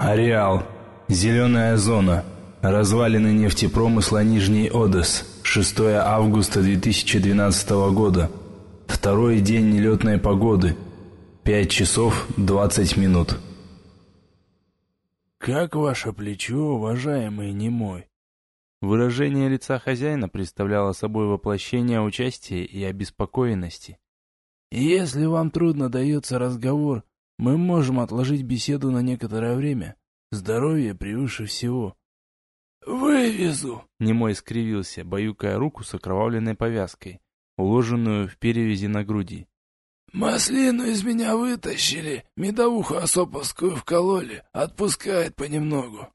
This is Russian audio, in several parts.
Ареал. Зеленая зона. Развалины нефтепромысла Нижний Одесс. 6 августа 2012 года. Второй день нелетной погоды. 5 часов 20 минут. «Как ваше плечо, уважаемый немой?» Выражение лица хозяина представляло собой воплощение участия и обеспокоенности. «Если вам трудно дается разговор, мы можем отложить беседу на некоторое время. Здоровье превыше всего». «Вывезу!» — немой скривился, баюкая руку с окровавленной повязкой, уложенную в перевязи на груди. «Маслину из меня вытащили, медовуху осоповскую вкололи, отпускает понемногу».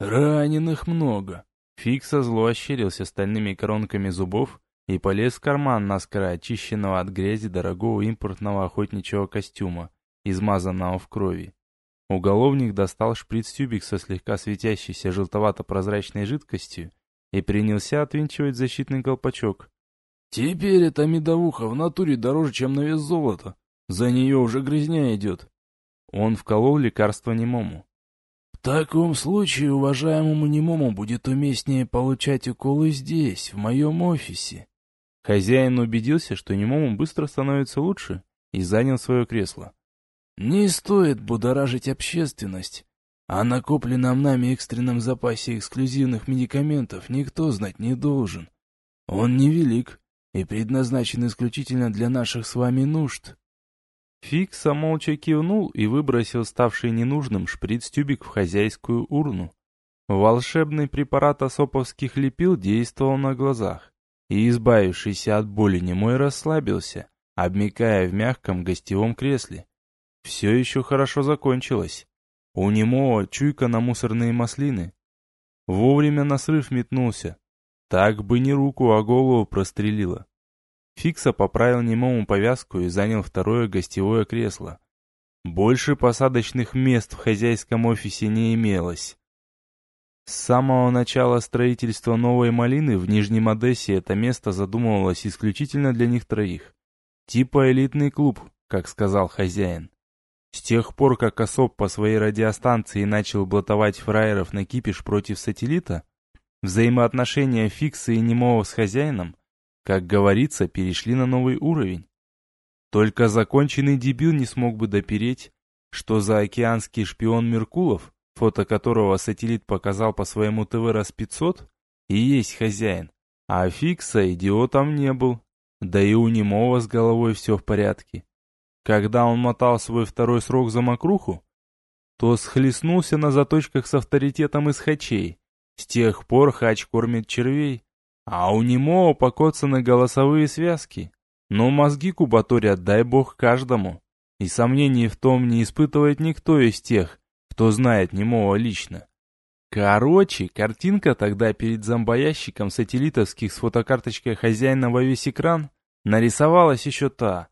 «Раненых много». Фикса зло ощерился стальными коронками зубов и полез в карман наскоро очищенного от грязи дорогого импортного охотничьего костюма, измазанного в крови. Уголовник достал шприц-тюбик со слегка светящейся желтовато-прозрачной жидкостью и принялся отвинчивать защитный колпачок. «Теперь эта медовуха в натуре дороже, чем на вес золота. За нее уже грязня идет». Он вколол лекарство немому. «В таком случае уважаемому немому будет уместнее получать уколы здесь, в моем офисе». Хозяин убедился, что немому быстро становится лучше, и занял свое кресло. Не стоит будоражить общественность. О накопленном нами экстренном запасе эксклюзивных медикаментов никто знать не должен. Он невелик и предназначен исключительно для наших с вами нужд. Фикса молча кивнул и выбросил ставший ненужным шприц-тюбик в хозяйскую урну. Волшебный препарат осоповских лепил действовал на глазах, и, избавившийся от боли немой, расслабился, обмякая в мягком гостевом кресле все еще хорошо закончилось. У немого чуйка на мусорные маслины. Вовремя на срыв метнулся. Так бы не руку, а голову прострелило. Фикса поправил немому повязку и занял второе гостевое кресло. Больше посадочных мест в хозяйском офисе не имелось. С самого начала строительства новой малины в Нижнем Одессе это место задумывалось исключительно для них троих. Типа элитный клуб, как сказал хозяин. С тех пор, как Осоп по своей радиостанции начал блатовать фраеров на кипиш против сателлита, взаимоотношения Фикса и Немого с хозяином, как говорится, перешли на новый уровень. Только законченный дебил не смог бы допереть, что за океанский шпион Меркулов, фото которого сателлит показал по своему ТВ раз 500, и есть хозяин, а Фикса идиотом не был, да и у Немого с головой все в порядке. Когда он мотал свой второй срок за мокруху, то схлестнулся на заточках с авторитетом из хачей. С тех пор хач кормит червей, а у немого покоцаны голосовые связки. Но мозги кубаторят, дай бог, каждому. И сомнений в том не испытывает никто из тех, кто знает немого лично. Короче, картинка тогда перед зомбоящиком сателлитовских с фотокарточкой хозяина во весь экран нарисовалась еще та,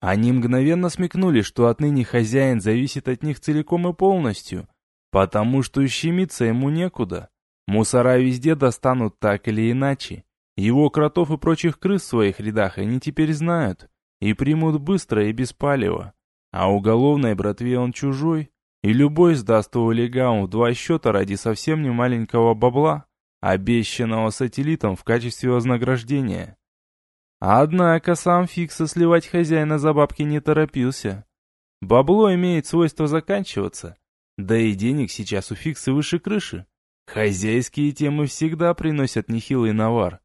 они мгновенно смекнули, что отныне хозяин зависит от них целиком и полностью, потому что ущемиться ему некуда. Мусора везде достанут так или иначе. Его кротов и прочих крыс в своих рядах они теперь знают и примут быстро и без палева. А уголовной братве он чужой, и любой сдаст его легам в два счета ради совсем не маленького бабла, обещанного сателлитом в качестве вознаграждения. Однако сам Фикса сливать хозяина за бабки не торопился. Бабло имеет свойство заканчиваться, да и денег сейчас у Фикса выше крыши. Хозяйские темы всегда приносят нехилый навар.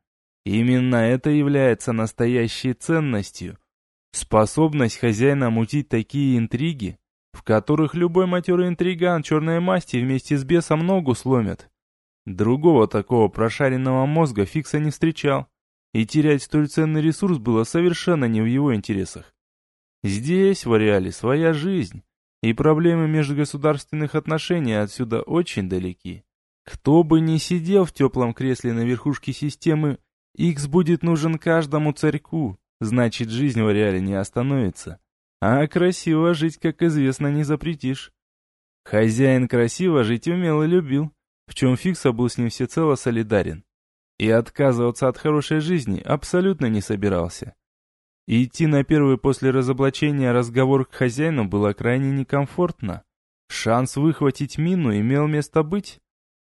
Именно это является настоящей ценностью. Способность хозяина мутить такие интриги, в которых любой матерый интриган черной масти вместе с бесом ногу сломят. Другого такого прошаренного мозга Фикса не встречал и терять столь ценный ресурс было совершенно не в его интересах. Здесь, в ареале, своя жизнь, и проблемы межгосударственных отношений отсюда очень далеки. Кто бы ни сидел в теплом кресле на верхушке системы, X будет нужен каждому царьку, значит жизнь в ареале не остановится. А красиво жить, как известно, не запретишь. Хозяин красиво жить умел и любил, в чем Фикса был с ним всецело солидарен и отказываться от хорошей жизни абсолютно не собирался. идти на первый после разоблачения разговор к хозяину было крайне некомфортно. Шанс выхватить мину имел место быть,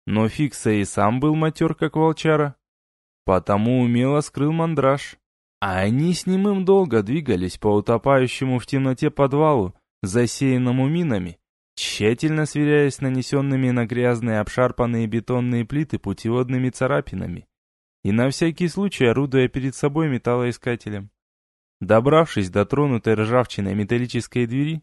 но Фикса и сам был матер, как волчара. Потому умело скрыл мандраж. А они с ним им долго двигались по утопающему в темноте подвалу, засеянному минами, тщательно сверяясь с нанесенными на грязные обшарпанные бетонные плиты путеводными царапинами и на всякий случай орудуя перед собой металлоискателем. Добравшись до тронутой ржавчиной металлической двери,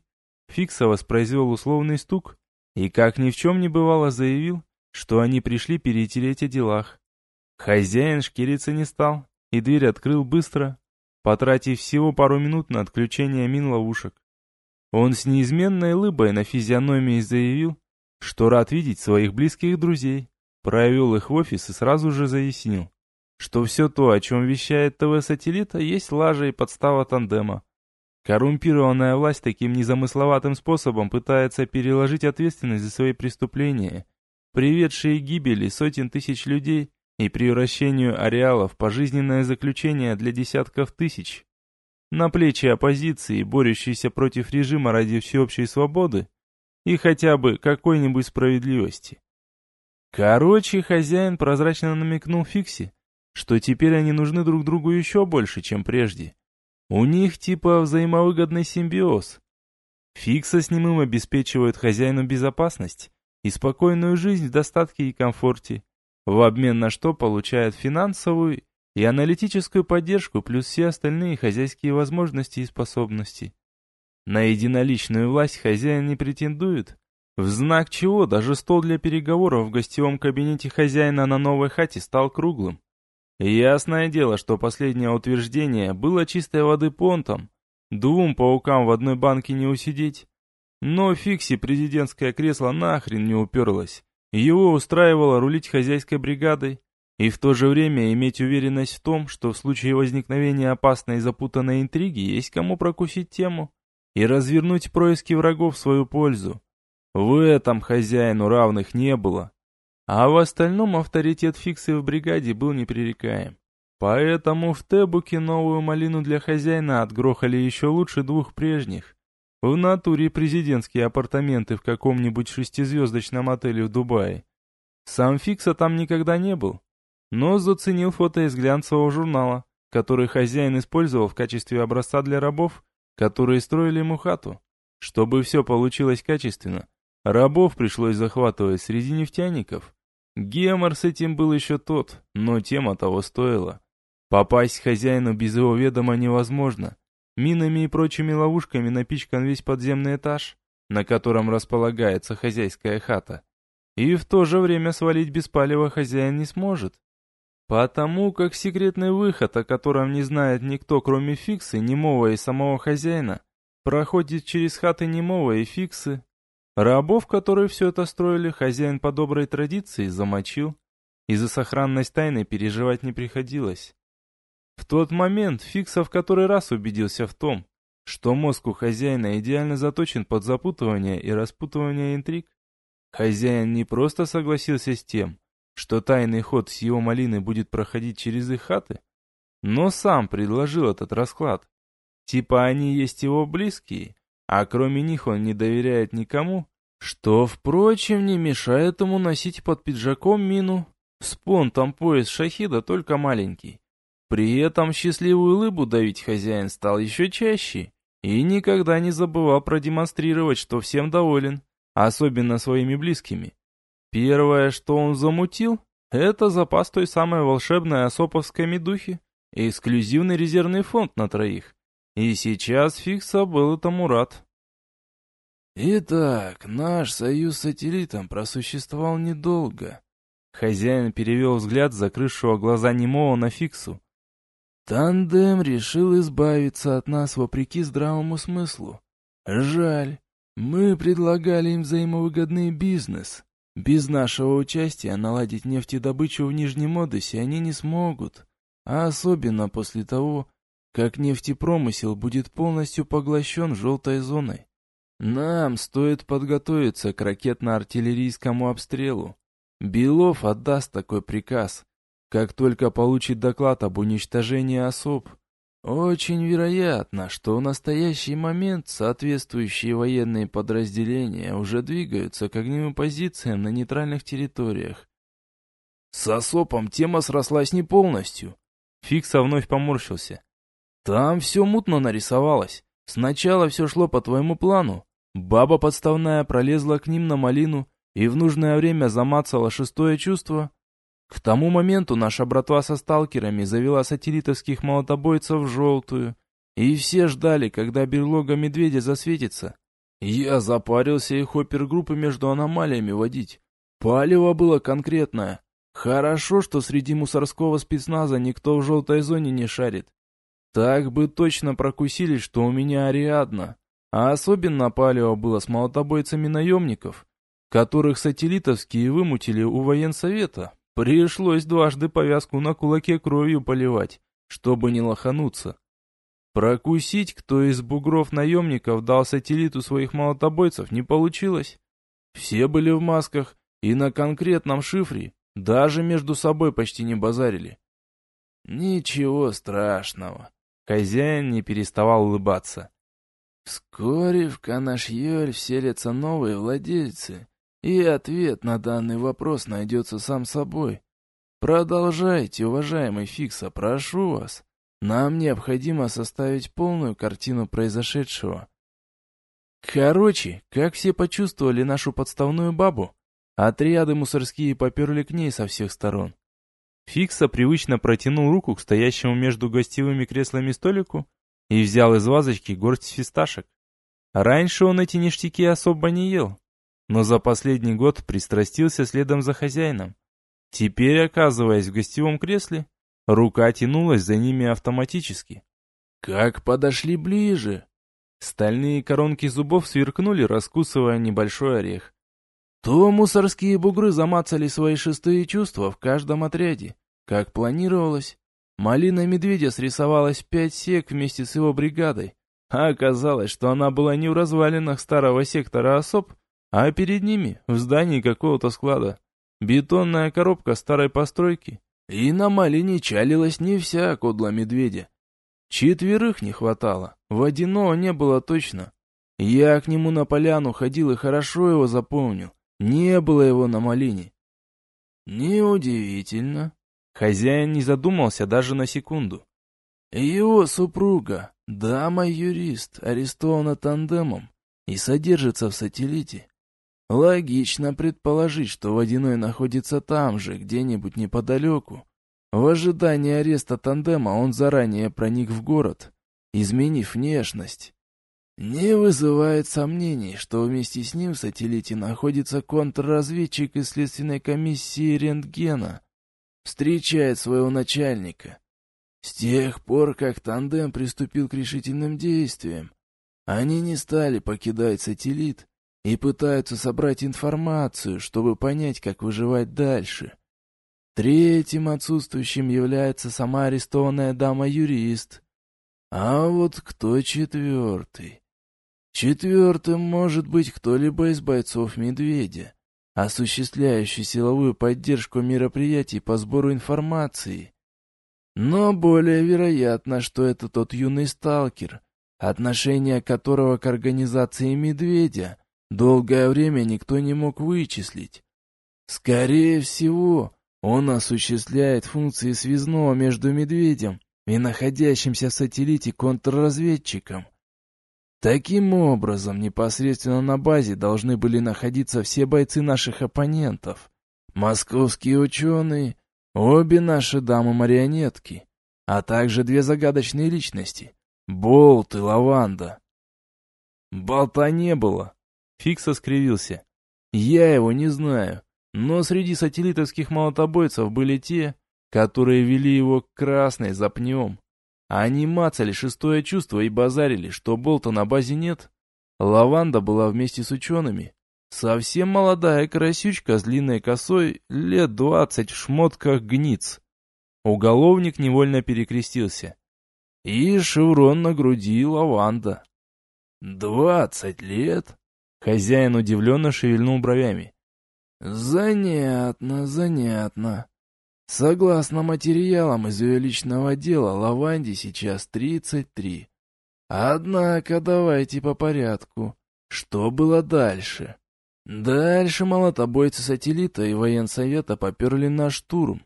Фикса воспроизвел условный стук и, как ни в чем не бывало, заявил, что они пришли перетереть о делах. Хозяин шкириться не стал, и дверь открыл быстро, потратив всего пару минут на отключение мин-ловушек. Он с неизменной лыбой на физиономии заявил, что рад видеть своих близких друзей, провел их в офис и сразу же заяснил, что все то, о чем вещает ТВ-сателлита, есть лажа и подстава тандема. Коррумпированная власть таким незамысловатым способом пытается переложить ответственность за свои преступления, приведшие к гибели сотен тысяч людей и превращению ареалов в пожизненное заключение для десятков тысяч. На плечи оппозиции, борющейся против режима ради всеобщей свободы и хотя бы какой-нибудь справедливости. Короче, хозяин прозрачно намекнул Фикси, что теперь они нужны друг другу еще больше, чем прежде. У них типа взаимовыгодный симбиоз. Фикса с ним им обеспечивают хозяину безопасность и спокойную жизнь в достатке и комфорте, в обмен на что получают финансовую и аналитическую поддержку плюс все остальные хозяйские возможности и способности. На единоличную власть хозяин не претендует, в знак чего даже стол для переговоров в гостевом кабинете хозяина на новой хате стал круглым. Ясное дело, что последнее утверждение было чистой воды понтом. Двум паукам в одной банке не усидеть. Но Фикси президентское кресло нахрен не уперлось. Его устраивало рулить хозяйской бригадой и в то же время иметь уверенность в том, что в случае возникновения опасной и запутанной интриги есть кому прокусить тему и развернуть происки врагов в свою пользу. В этом хозяину равных не было. А в остальном авторитет Фиксы в бригаде был непререкаем. Поэтому в Тебуке новую малину для хозяина отгрохали еще лучше двух прежних. В натуре президентские апартаменты в каком-нибудь шестизвездочном отеле в Дубае. Сам Фикса там никогда не был, но заценил фото из глянцевого журнала, который хозяин использовал в качестве образца для рабов, которые строили ему хату. Чтобы все получилось качественно, рабов пришлось захватывать среди нефтяников. Гемор с этим был еще тот, но тема того стоила. Попасть хозяину без его ведома невозможно. Минами и прочими ловушками напичкан весь подземный этаж, на котором располагается хозяйская хата. И в то же время свалить без палева хозяин не сможет. Потому как секретный выход, о котором не знает никто, кроме Фиксы, Немова и самого хозяина, проходит через хаты Немова и Фиксы. Рабов, которые все это строили, хозяин по доброй традиции замочил, и за сохранность тайны переживать не приходилось. В тот момент Фикса который раз убедился в том, что мозг у хозяина идеально заточен под запутывание и распутывание интриг. Хозяин не просто согласился с тем, что тайный ход с его малины будет проходить через их хаты, но сам предложил этот расклад. Типа они есть его близкие, а кроме них он не доверяет никому, что, впрочем, не мешает ему носить под пиджаком мину. Спон там пояс шахида только маленький. При этом счастливую улыбу давить хозяин стал еще чаще и никогда не забывал продемонстрировать, что всем доволен, особенно своими близкими. Первое, что он замутил, это запас той самой волшебной осоповской медухи, эксклюзивный резервный фонд на троих. И сейчас Фикса был этому рад. «Итак, наш союз с сателлитом просуществовал недолго». Хозяин перевел взгляд закрывшего глаза немого на Фиксу. Тандем решил избавиться от нас вопреки здравому смыслу. Жаль. Мы предлагали им взаимовыгодный бизнес. Без нашего участия наладить нефтедобычу в Нижнем Одессе они не смогут. А особенно после того, как нефтепромысел будет полностью поглощен желтой зоной. Нам стоит подготовиться к ракетно-артиллерийскому обстрелу. Белов отдаст такой приказ, как только получит доклад об уничтожении особ, Очень вероятно, что в настоящий момент соответствующие военные подразделения уже двигаются к огневым позициям на нейтральных территориях. С Осопом тема срослась не полностью. Фикса вновь поморщился. Там все мутно нарисовалось. Сначала все шло по твоему плану. Баба подставная пролезла к ним на малину и в нужное время замацала шестое чувство, к тому моменту наша братва со сталкерами завела сателлитовских молотобойцев в желтую, и все ждали, когда берлога медведя засветится. Я запарился их опергруппы между аномалиями водить. Палево было конкретное. Хорошо, что среди мусорского спецназа никто в желтой зоне не шарит. Так бы точно прокусили, что у меня Ариадна. А особенно палево было с молотобойцами наемников, которых сателлитовские вымутили у военсовета, Пришлось дважды повязку на кулаке кровью поливать, чтобы не лохануться. Прокусить, кто из бугров наемников дал сателлиту своих молотобойцев, не получилось. Все были в масках и на конкретном шифре, даже между собой почти не базарили. Ничего страшного. Хозяин не переставал улыбаться. Вскоре в Канашьёль вселятся новые владельцы, и ответ на данный вопрос найдется сам собой. Продолжайте, уважаемый Фикса, прошу вас. Нам необходимо составить полную картину произошедшего. Короче, как все почувствовали нашу подставную бабу, отряды мусорские поперли к ней со всех сторон. Фикса привычно протянул руку к стоящему между гостевыми креслами столику и взял из вазочки горсть фисташек. Раньше он эти ништяки особо не ел, но за последний год пристрастился следом за хозяином. Теперь, оказываясь в гостевом кресле, рука тянулась за ними автоматически. Как подошли ближе! Стальные коронки зубов сверкнули, раскусывая небольшой орех. То мусорские бугры замацали свои шестые чувства в каждом отряде, как планировалось. Малина медведя срисовалась пять сек вместе с его бригадой, а оказалось, что она была не в развалинах старого сектора особ, а перед ними, в здании какого-то склада, бетонная коробка старой постройки. И на малине чалилась не вся кодла медведя. Четверых не хватало, водяного не было точно. Я к нему на поляну ходил и хорошо его запомнил. Не было его на малине. Неудивительно. Хозяин не задумался даже на секунду. Его супруга, дама-юрист, арестована тандемом и содержится в сателлите. Логично предположить, что Водяной находится там же, где-нибудь неподалеку. В ожидании ареста тандема он заранее проник в город, изменив внешность. Не вызывает сомнений, что вместе с ним в сателлите находится контрразведчик из следственной комиссии рентгена. Встречает своего начальника. С тех пор, как тандем приступил к решительным действиям, они не стали покидать сателлит, и пытаются собрать информацию, чтобы понять, как выживать дальше. Третьим отсутствующим является сама арестованная дама-юрист. А вот кто четвертый? Четвертым может быть кто-либо из бойцов «Медведя», осуществляющий силовую поддержку мероприятий по сбору информации. Но более вероятно, что это тот юный сталкер, отношение которого к организации «Медведя» долгое время никто не мог вычислить. Скорее всего, он осуществляет функции связного между медведем и находящимся в сателлите контрразведчиком. Таким образом, непосредственно на базе должны были находиться все бойцы наших оппонентов. Московские ученые, обе наши дамы-марионетки, а также две загадочные личности — Болт и Лаванда. Болта не было, Фикса скривился. «Я его не знаю, но среди сателлитовских молотобойцев были те, которые вели его к красной за пнем. Они мацали шестое чувство и базарили, что болта на базе нет. Лаванда была вместе с учеными. Совсем молодая красючка с длинной косой, лет двадцать в шмотках гниц. Уголовник невольно перекрестился. И шеврон на груди лаванда. «Двадцать лет?» Хозяин удивленно шевельнул бровями. «Занятно, занятно. Согласно материалам из ее личного дела, Лаванде сейчас 33. Однако давайте по порядку. Что было дальше? Дальше молотобойцы сателлита и военсовета поперли на штурм.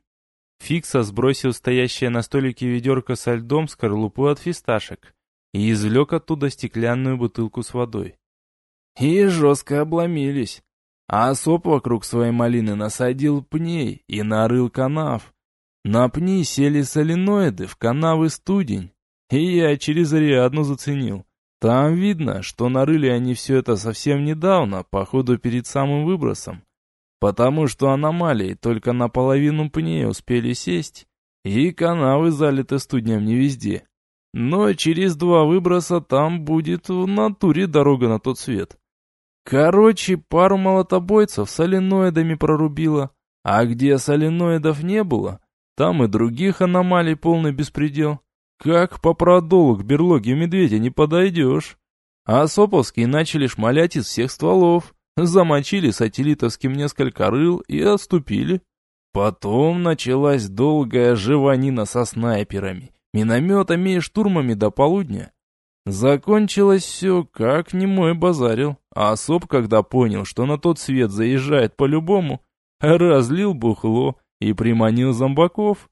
Фикса сбросил стоящее на столике ведерко со льдом скорлупу от фисташек и извлек оттуда стеклянную бутылку с водой. И жестко обломились. А осоп вокруг своей малины насадил пней и нарыл канав. На пни сели соленоиды, в канавы студень. И я через Ариадну заценил. Там видно, что нарыли они все это совсем недавно, походу перед самым выбросом. Потому что аномалии только наполовину пней успели сесть, и канавы залиты студнем не везде. Но через два выброса там будет в натуре дорога на тот свет. Короче, пару молотобойцев соленоидами прорубило, а где соленоидов не было, там и других аномалий полный беспредел. Как по продолу к берлоге медведя не подойдешь. А Соповские начали шмалять из всех стволов, замочили сателлитовским несколько рыл и отступили. Потом началась долгая живанина со снайперами, минометами и штурмами до полудня. Закончилось все, как немой базарил, а особ, когда понял, что на тот свет заезжает по-любому, разлил бухло и приманил зомбаков.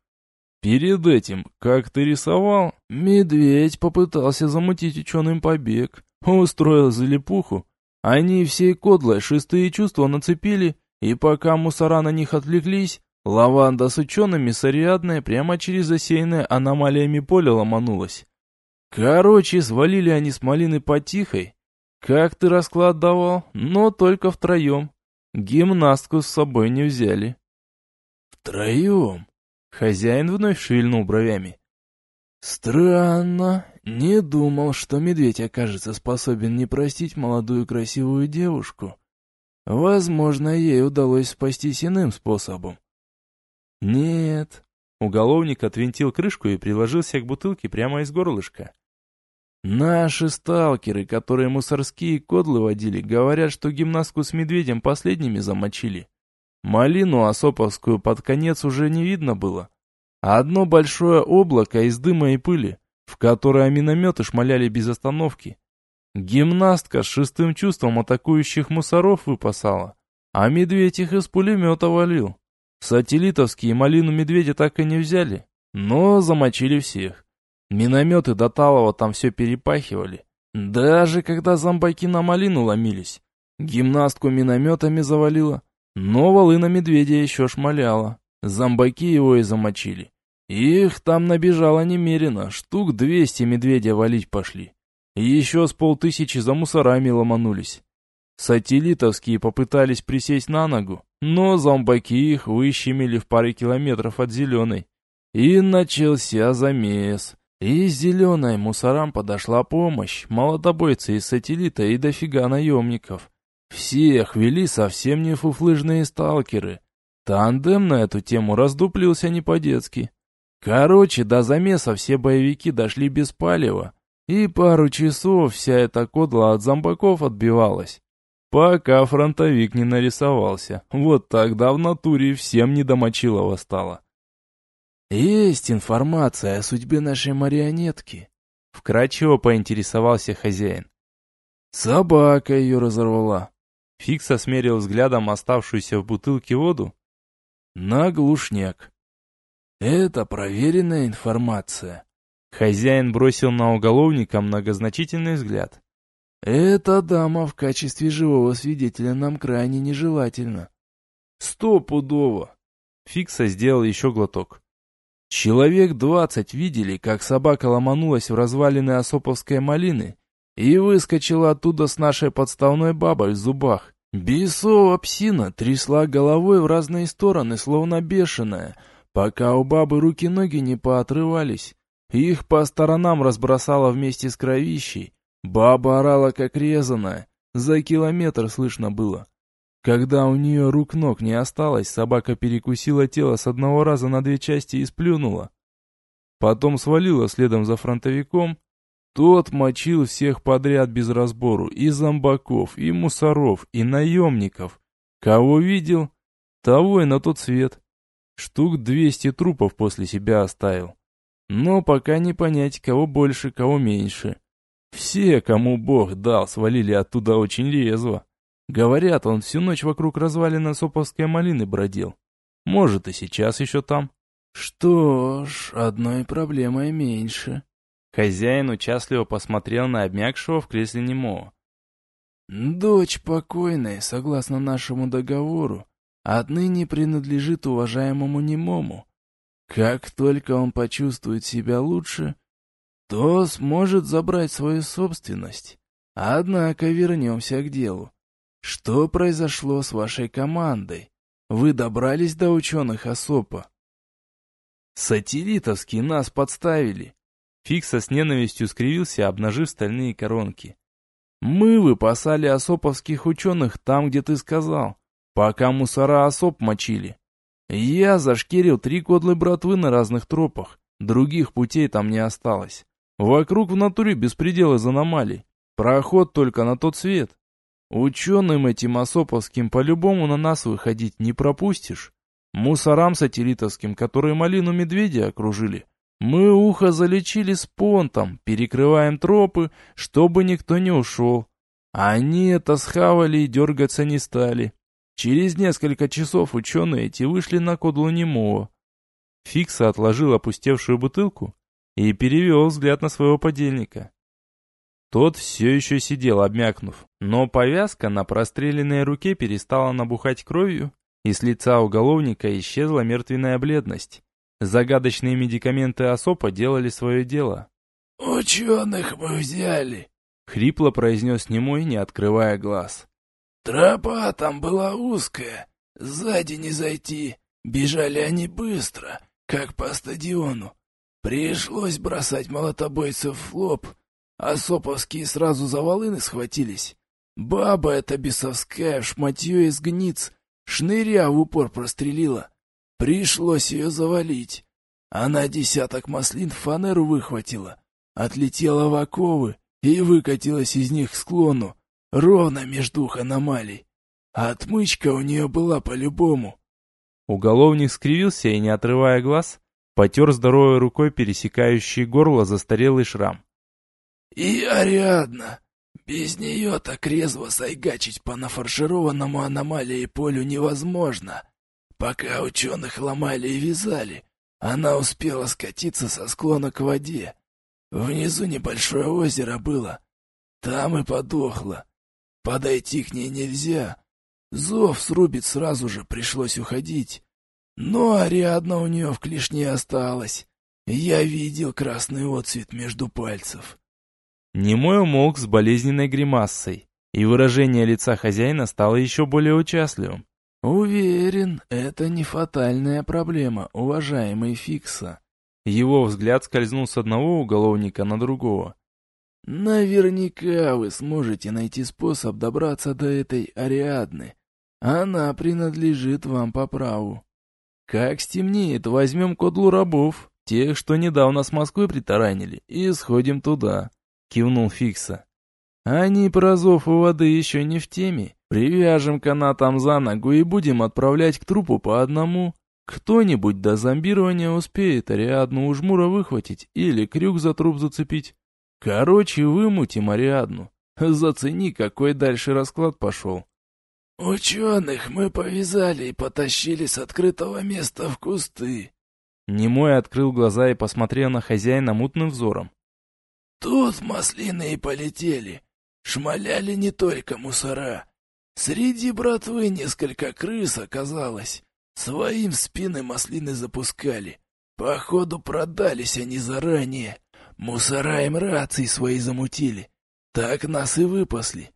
Перед этим, как ты рисовал, медведь попытался замутить ученым побег, устроил залипуху. Они всей кодлой шестые чувства нацепили, и пока мусора на них отвлеклись, лаванда с учеными с прямо через засеянное аномалиями поле ломанулась. Короче, свалили они с малины потихой. Как ты расклад давал, но только втроем. Гимнастку с собой не взяли. Втроем? Хозяин вновь шевельнул бровями. Странно. Не думал, что медведь окажется способен не простить молодую красивую девушку. Возможно, ей удалось спастись иным способом. Нет. Уголовник отвинтил крышку и приложился к бутылке прямо из горлышка. Наши сталкеры, которые мусорские кодлы водили, говорят, что гимнастку с медведем последними замочили. Малину Осоповскую под конец уже не видно было. Одно большое облако из дыма и пыли, в которое минометы шмаляли без остановки. Гимнастка с шестым чувством атакующих мусоров выпасала, а медведь их из пулемета валил. Сателлитовские малину медведя так и не взяли, но замочили всех. Минометы до Талова там все перепахивали. Даже когда зомбаки на малину ломились. Гимнастку минометами завалило, но валы на медведя еще шмаляла. Зомбаки его и замочили. Их там набежало немерено, штук двести медведя валить пошли. Еще с полтысячи за мусорами ломанулись. Сателлитовские попытались присесть на ногу, но зомбаки их выщемили в паре километров от зеленой. И начался замес. И зеленой мусорам подошла помощь, молотобойцы из сателлита и дофига наемников. Всех вели совсем не фуфлыжные сталкеры. Тандем на эту тему раздуплился не по-детски. Короче, до замеса все боевики дошли без палева, и пару часов вся эта кодла от зомбаков отбивалась. Пока фронтовик не нарисовался, вот тогда в натуре всем недомочилово стало. «Есть информация о судьбе нашей марионетки», — вкратчиво поинтересовался хозяин. «Собака ее разорвала». Фикс осмерил взглядом оставшуюся в бутылке воду. «На глушняк». «Это проверенная информация». Хозяин бросил на уголовника многозначительный взгляд. «Эта дама в качестве живого свидетеля нам крайне нежелательна». «Стопудово!» Фикса сделал еще глоток. Человек двадцать видели, как собака ломанулась в развалины Осоповской малины и выскочила оттуда с нашей подставной бабой в зубах. Бесова псина трясла головой в разные стороны, словно бешеная, пока у бабы руки-ноги не поотрывались. Их по сторонам разбросала вместе с кровищей. Баба орала, как резаная. За километр слышно было. Когда у нее рук-ног не осталось, собака перекусила тело с одного раза на две части и сплюнула. Потом свалила следом за фронтовиком. Тот мочил всех подряд без разбору, и зомбаков, и мусоров, и наемников. Кого видел, того и на тот свет. Штук двести трупов после себя оставил. Но пока не понять, кого больше, кого меньше. Все, кому Бог дал, свалили оттуда очень резво. Говорят, он всю ночь вокруг развалины Соповской малины бродил. Может, и сейчас еще там. Что ж, одной проблемой меньше. Хозяин участливо посмотрел на обмякшего в кресле немого. Дочь покойной, согласно нашему договору, отныне принадлежит уважаемому немому. Как только он почувствует себя лучше, то сможет забрать свою собственность. Однако вернемся к делу. Что произошло с вашей командой? Вы добрались до ученых Осопа? Сателлитовские нас подставили. Фикса с ненавистью скривился, обнажив стальные коронки. Мы выпасали осоповских ученых там, где ты сказал, пока мусора осоп мочили. Я зашкерил три кодлы братвы на разных тропах, других путей там не осталось. Вокруг в натуре беспредел из аномалий, проход только на тот свет. Ученым этим осоповским по-любому на нас выходить не пропустишь. Мусорам сателлитовским, которые малину медведя окружили, мы ухо залечили с понтом, перекрываем тропы, чтобы никто не ушел. Они это схавали и дергаться не стали. Через несколько часов ученые эти вышли на кодлу немого. Фикса отложил опустевшую бутылку и перевел взгляд на своего подельника. Тот все еще сидел, обмякнув, но повязка на простреленной руке перестала набухать кровью, и с лица уголовника исчезла мертвенная бледность. Загадочные медикаменты Осопа делали свое дело. «Ученых мы взяли», — хрипло произнес немой, не открывая глаз. «Тропа там была узкая, сзади не зайти. Бежали они быстро, как по стадиону. Пришлось бросать молотобойцев в лоб. Осоповские сразу за волыны схватились. Баба эта бесовская шматье из гниц Шныря в упор прострелила. Пришлось ее завалить. Она десяток маслин фанеру выхватила, отлетела в оковы и выкатилась из них к склону, ровно между двух аномалий. Отмычка у нее была по-любому. Уголовник скривился и, не отрывая глаз, потер здоровой рукой пересекающий горло застарелый шрам. «И Ариадна! Без нее так резво сайгачить по нафаршированному аномалии полю невозможно. Пока ученых ломали и вязали, она успела скатиться со склона к воде. Внизу небольшое озеро было. Там и подохла. Подойти к ней нельзя. Зов срубит сразу же, пришлось уходить. Но Ариадна у нее в клешне осталась. Я видел красный отцвет между пальцев. Немой умолк с болезненной гримасой, и выражение лица хозяина стало еще более участливым. «Уверен, это не фатальная проблема, уважаемый Фикса». Его взгляд скользнул с одного уголовника на другого. «Наверняка вы сможете найти способ добраться до этой Ариадны. Она принадлежит вам по праву. Как стемнеет, возьмем кодлу рабов, тех, что недавно с Москвы притаранили, и сходим туда. — кивнул Фикса. «Они про зов у воды еще не в теме. Привяжем канатом за ногу и будем отправлять к трупу по одному. Кто-нибудь до зомбирования успеет Ариадну у жмура выхватить или крюк за труп зацепить. Короче, вымутим Ариадну. Зацени, какой дальше расклад пошел». «Ученых мы повязали и потащили с открытого места в кусты». Немой открыл глаза и посмотрел на хозяина мутным взором. Тут маслины и полетели. Шмаляли не только мусора. Среди братвы несколько крыс оказалось. Своим спины маслины запускали. Походу продались они заранее. Мусора им рации свои замутили. Так нас и выпасли.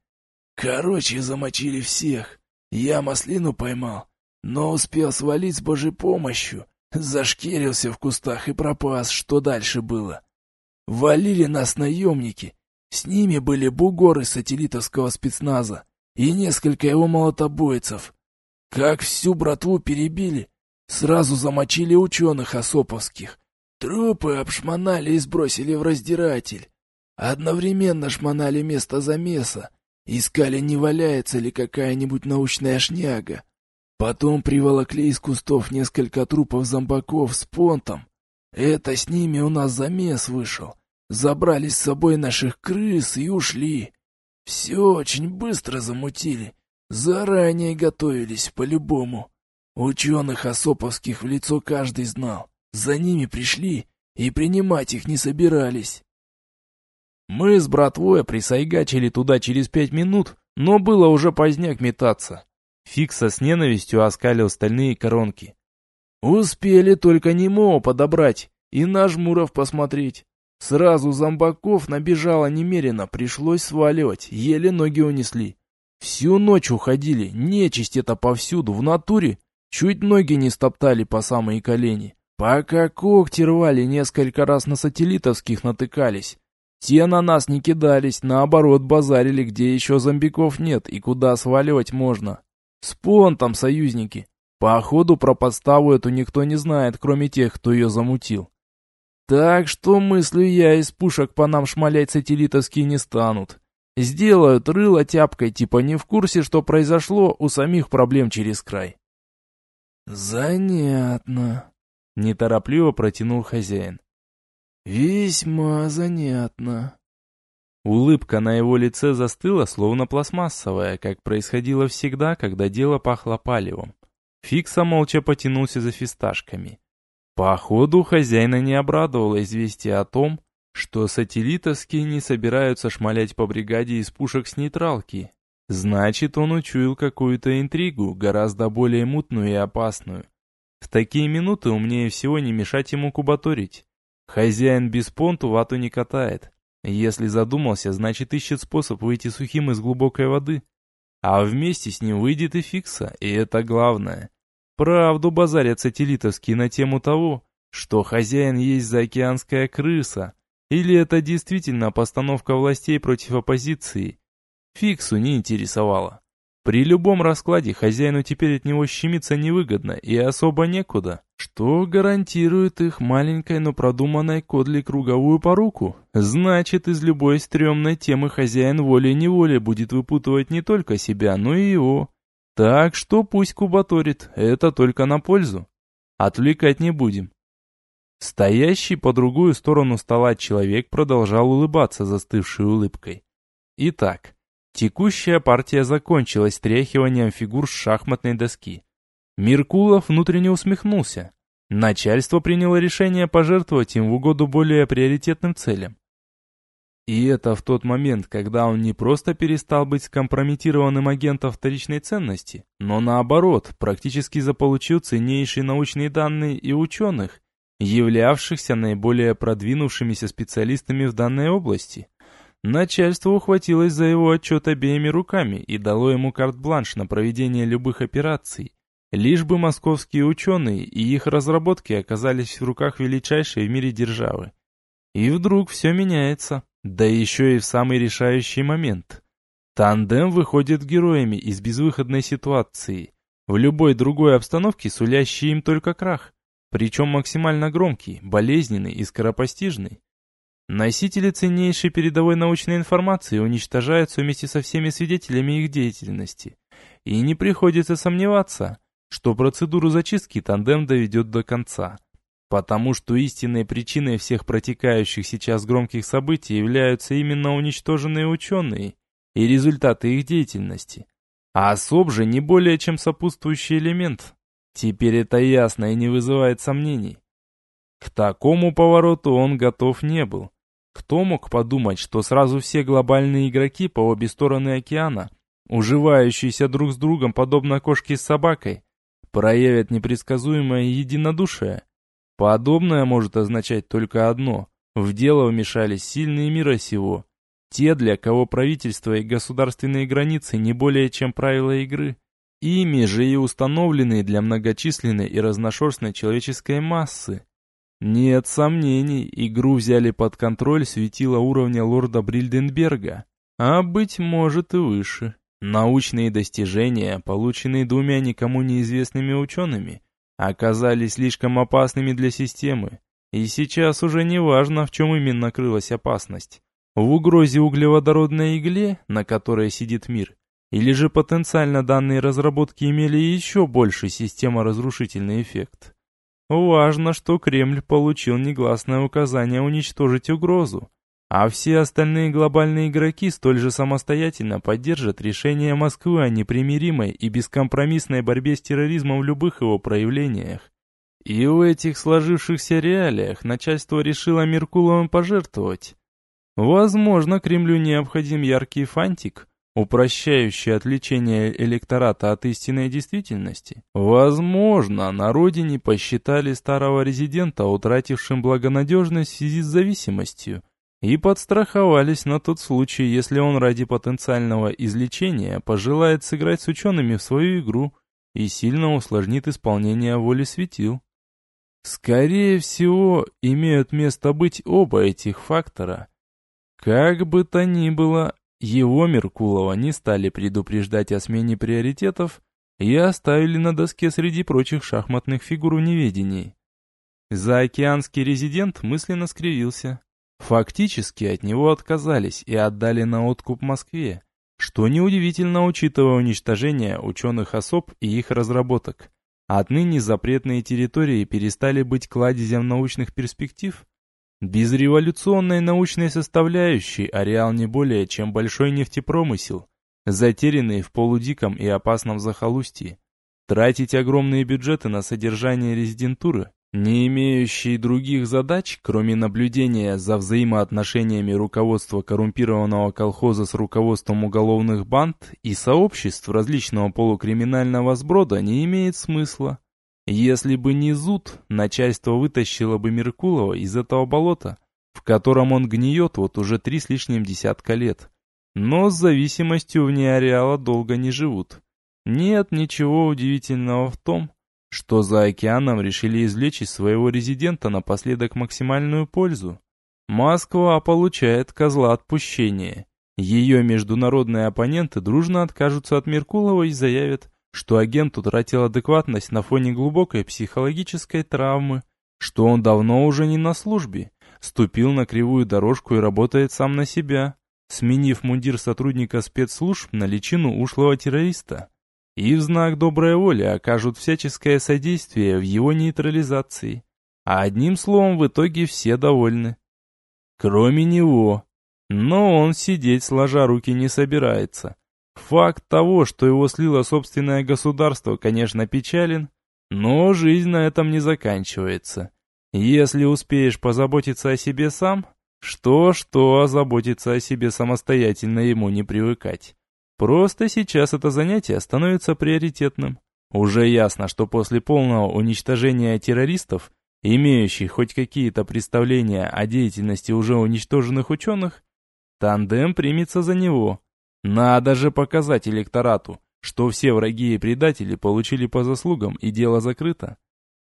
Короче, замочили всех. Я маслину поймал, но успел свалить с божьей помощью. Зашкерился в кустах и пропас, что дальше было. Валили нас наемники. С ними были бугоры сателлитовского спецназа и несколько его молотобойцев. Как всю братву перебили, сразу замочили ученых осоповских. Трупы обшмонали и сбросили в раздиратель. Одновременно шмонали место замеса. Искали, не валяется ли какая-нибудь научная шняга. Потом приволокли из кустов несколько трупов зомбаков с понтом. Это с ними у нас замес вышел. Забрали с собой наших крыс и ушли. Все очень быстро замутили. Заранее готовились по-любому. Ученых осоповских в лицо каждый знал. За ними пришли и принимать их не собирались. Мы с братвой присайгачили туда через пять минут, но было уже поздняк метаться. Фикса с ненавистью оскалил стальные коронки. Успели только Немого подобрать и на жмуров посмотреть. Сразу зомбаков набежало немерено, пришлось сваливать, еле ноги унесли. Всю ночь уходили, нечисть это повсюду, в натуре. Чуть ноги не стоптали по самые колени. Пока когти рвали, несколько раз на сателлитовских натыкались. Те на нас не кидались, наоборот базарили, где еще зомбиков нет и куда сваливать можно. Спон там союзники. Походу про подставу эту никто не знает, кроме тех, кто ее замутил. Так что, мыслю я, из пушек по нам шмалять сателлитовские не станут. Сделают рыло тяпкой, типа не в курсе, что произошло, у самих проблем через край. Занятно. Неторопливо протянул хозяин. Весьма занятно. Улыбка на его лице застыла, словно пластмассовая, как происходило всегда, когда дело пахло палевом. Фикса молча потянулся за фисташками. Походу, хозяина не обрадовало известие о том, что сателлитовские не собираются шмалять по бригаде из пушек с нейтралки. Значит, он учуял какую-то интригу, гораздо более мутную и опасную. В такие минуты умнее всего не мешать ему кубаторить. Хозяин без понту вату не катает. Если задумался, значит ищет способ выйти сухим из глубокой воды. А вместе с ним выйдет и фикса, и это главное. Правду базарят сателлитовские на тему того, что хозяин есть заокеанская крыса, или это действительно постановка властей против оппозиции? Фиксу не интересовало. При любом раскладе хозяину теперь от него щемиться невыгодно и особо некуда, что гарантирует их маленькой, но продуманной кодли круговую поруку. Значит, из любой стрёмной темы хозяин волей-неволей будет выпутывать не только себя, но и его. Так что пусть кубаторит, это только на пользу. Отвлекать не будем. Стоящий по другую сторону стола человек продолжал улыбаться застывшей улыбкой. Итак, текущая партия закончилась тряхиванием фигур с шахматной доски. Меркулов внутренне усмехнулся. Начальство приняло решение пожертвовать им в угоду более приоритетным целям. И это в тот момент, когда он не просто перестал быть скомпрометированным агентом вторичной ценности, но наоборот, практически заполучил ценнейшие научные данные и ученых, являвшихся наиболее продвинувшимися специалистами в данной области. Начальство ухватилось за его отчет обеими руками и дало ему карт-бланш на проведение любых операций, лишь бы московские ученые и их разработки оказались в руках величайшей в мире державы. И вдруг все меняется, да еще и в самый решающий момент. Тандем выходит героями из безвыходной ситуации, в любой другой обстановке сулящий им только крах причем максимально громкий, болезненный и скоропостижный. Носители ценнейшей передовой научной информации уничтожаются вместе со всеми свидетелями их деятельности. И не приходится сомневаться, что процедуру зачистки тандем доведет до конца. Потому что истинной причиной всех протекающих сейчас громких событий являются именно уничтоженные ученые и результаты их деятельности. А особ же не более чем сопутствующий элемент, Теперь это ясно и не вызывает сомнений. К такому повороту он готов не был. Кто мог подумать, что сразу все глобальные игроки по обе стороны океана, уживающиеся друг с другом подобно кошке с собакой, проявят непредсказуемое единодушие? Подобное может означать только одно – в дело вмешались сильные мира сего, те, для кого правительство и государственные границы не более чем правила игры. Ими же и установленные для многочисленной и разношерстной человеческой массы. Нет сомнений, игру взяли под контроль светила уровня лорда Брильденберга, а быть может и выше. Научные достижения, полученные двумя никому неизвестными учеными, оказались слишком опасными для системы. И сейчас уже не важно, в чем именно крылась опасность. В угрозе углеводородной игле, на которой сидит мир, Или же потенциально данные разработки имели еще больший системоразрушительный эффект? Важно, что Кремль получил негласное указание уничтожить угрозу, а все остальные глобальные игроки столь же самостоятельно поддержат решение Москвы о непримиримой и бескомпромиссной борьбе с терроризмом в любых его проявлениях. И в этих сложившихся реалиях начальство решило Меркуловым пожертвовать. Возможно, Кремлю необходим яркий фантик, упрощающий отвлечение электората от истинной действительности. Возможно, на родине посчитали старого резидента, утратившим благонадежность в связи с зависимостью, и подстраховались на тот случай, если он ради потенциального излечения пожелает сыграть с учеными в свою игру и сильно усложнит исполнение воли светил. Скорее всего, имеют место быть оба этих фактора. Как бы то ни было, его Меркулова не стали предупреждать о смене приоритетов и оставили на доске среди прочих шахматных фигур в неведении. Заокеанский резидент мысленно скривился. Фактически от него отказались и отдали на откуп Москве, что неудивительно, учитывая уничтожение ученых особ и их разработок. Отныне запретные территории перестали быть кладезем научных перспектив, без революционной научной составляющей ареал не более, чем большой нефтепромысел, затерянный в полудиком и опасном захолустье. Тратить огромные бюджеты на содержание резидентуры, не имеющие других задач, кроме наблюдения за взаимоотношениями руководства коррумпированного колхоза с руководством уголовных банд и сообществ различного полукриминального сброда, не имеет смысла. Если бы не зуд, начальство вытащило бы Меркулова из этого болота, в котором он гниет вот уже три с лишним десятка лет. Но с зависимостью вне ареала долго не живут. Нет ничего удивительного в том, что за океаном решили извлечь из своего резидента напоследок максимальную пользу. Москва получает козла отпущения. Ее международные оппоненты дружно откажутся от Меркулова и заявят, что агент утратил адекватность на фоне глубокой психологической травмы, что он давно уже не на службе, ступил на кривую дорожку и работает сам на себя, сменив мундир сотрудника спецслужб на личину ушлого террориста. И в знак доброй воли окажут всяческое содействие в его нейтрализации. А одним словом, в итоге все довольны. Кроме него. Но он сидеть сложа руки не собирается. Факт того, что его слило собственное государство, конечно, печален, но жизнь на этом не заканчивается. Если успеешь позаботиться о себе сам, что-что, озаботиться о себе самостоятельно ему не привыкать. Просто сейчас это занятие становится приоритетным. Уже ясно, что после полного уничтожения террористов, имеющих хоть какие-то представления о деятельности уже уничтоженных ученых, тандем примется за него, надо же показать электорату, что все враги и предатели получили по заслугам и дело закрыто.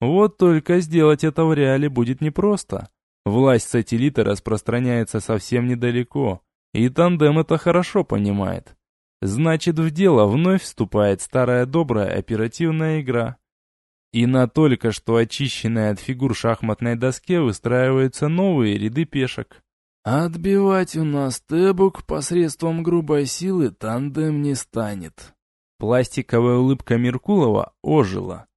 Вот только сделать это в реале будет непросто. Власть сателлита распространяется совсем недалеко, и тандем это хорошо понимает. Значит, в дело вновь вступает старая добрая оперативная игра. И на только что очищенной от фигур шахматной доске выстраиваются новые ряды пешек. Отбивать у нас Тебук посредством грубой силы тандем не станет. Пластиковая улыбка Меркулова ожила.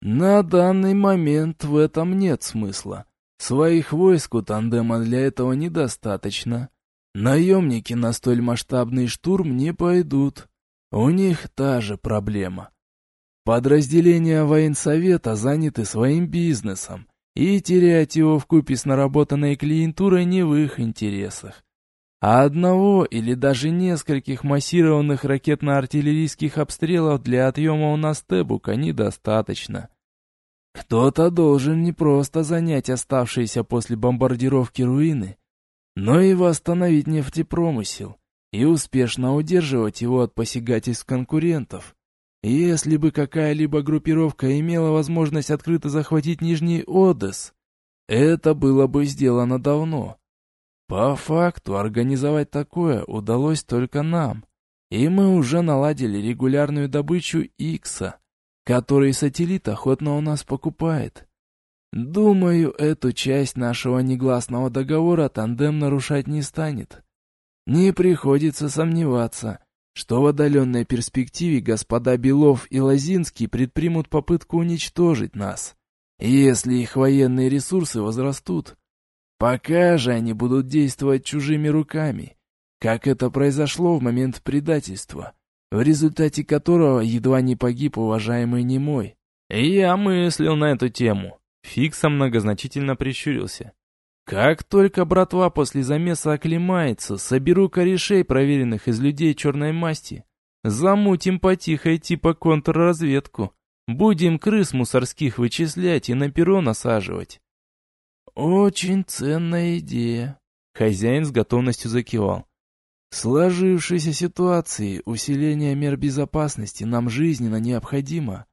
На данный момент в этом нет смысла. Своих войск у тандема для этого недостаточно. Наемники на столь масштабный штурм не пойдут. У них та же проблема. Подразделения военсовета заняты своим бизнесом и терять его в купе с наработанной клиентурой не в их интересах. А одного или даже нескольких массированных ракетно-артиллерийских обстрелов для отъема у нас Тебука недостаточно. Кто-то должен не просто занять оставшиеся после бомбардировки руины, но и восстановить нефтепромысел и успешно удерживать его от посягательств конкурентов. Если бы какая-либо группировка имела возможность открыто захватить Нижний Одесс, это было бы сделано давно. По факту организовать такое удалось только нам, и мы уже наладили регулярную добычу Икса, который сателлит охотно у нас покупает. Думаю, эту часть нашего негласного договора тандем нарушать не станет. Не приходится сомневаться, что в отдаленной перспективе господа Белов и Лозинский предпримут попытку уничтожить нас, если их военные ресурсы возрастут. Пока же они будут действовать чужими руками, как это произошло в момент предательства, в результате которого едва не погиб уважаемый Немой. И я мыслил на эту тему. Фикса многозначительно прищурился. Как только братва после замеса оклемается, соберу корешей, проверенных из людей черной масти. Замутим потихо типа контрразведку. Будем крыс мусорских вычислять и на перо насаживать. Очень ценная идея. Хозяин с готовностью закивал. В сложившейся ситуации усиление мер безопасности нам жизненно необходимо.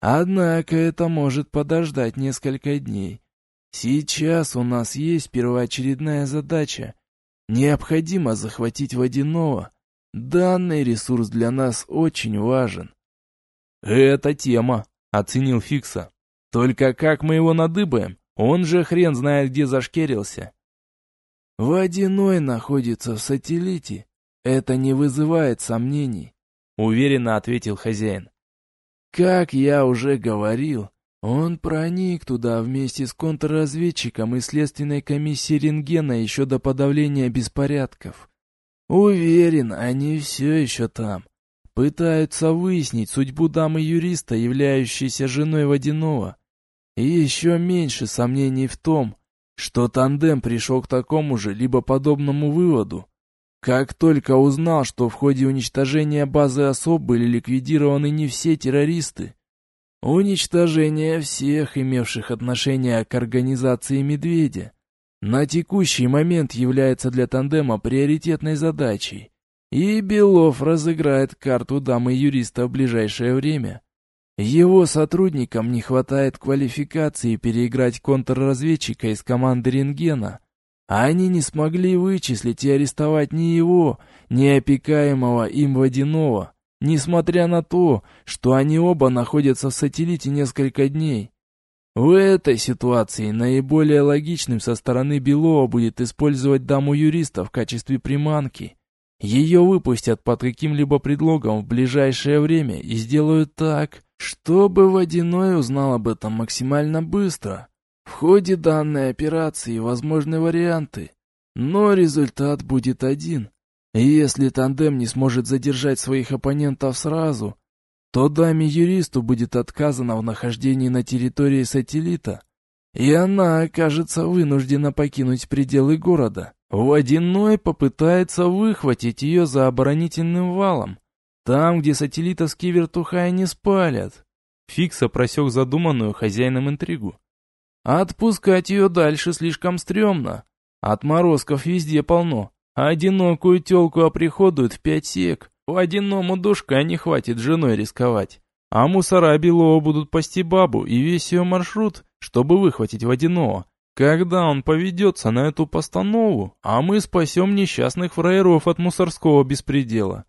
Однако это может подождать несколько дней. Сейчас у нас есть первоочередная задача. Необходимо захватить водяного. Данный ресурс для нас очень важен. «Это тема», — оценил Фикса. «Только как мы его надыбаем? Он же хрен знает где зашкерился». «Водяной находится в сателлите. Это не вызывает сомнений», — уверенно ответил хозяин. «Как я уже говорил, он проник туда вместе с контрразведчиком и следственной комиссией рентгена еще до подавления беспорядков. Уверен, они все еще там. Пытаются выяснить судьбу дамы-юриста, являющейся женой Водянова. И еще меньше сомнений в том, что тандем пришел к такому же, либо подобному выводу. Как только узнал, что в ходе уничтожения базы особ были ликвидированы не все террористы, уничтожение всех, имевших отношение к организации «Медведя», на текущий момент является для тандема приоритетной задачей, и Белов разыграет карту дамы-юриста в ближайшее время. Его сотрудникам не хватает квалификации переиграть контрразведчика из команды рентгена. А они не смогли вычислить и арестовать ни его, ни опекаемого им водяного, несмотря на то, что они оба находятся в сателлите несколько дней. В этой ситуации наиболее логичным со стороны Белова будет использовать даму-юриста в качестве приманки. Ее выпустят под каким-либо предлогом в ближайшее время и сделают так, чтобы Водяной узнал об этом максимально быстро. В ходе данной операции возможны варианты, но результат будет один. если тандем не сможет задержать своих оппонентов сразу, то даме-юристу будет отказано в нахождении на территории сателлита, и она окажется вынуждена покинуть пределы города. Водяной попытается выхватить ее за оборонительным валом, там, где сателлитовские вертухаи не спалят. Фикса просек задуманную хозяином интригу. Отпускать ее дальше слишком стрёмно. Отморозков везде полно. Одинокую тёлку оприходуют в пять сек. В одиному душка не хватит женой рисковать. А мусора Белова будут пасти бабу и весь ее маршрут, чтобы выхватить водяного. Когда он поведется на эту постанову, а мы спасем несчастных фраеров от мусорского беспредела.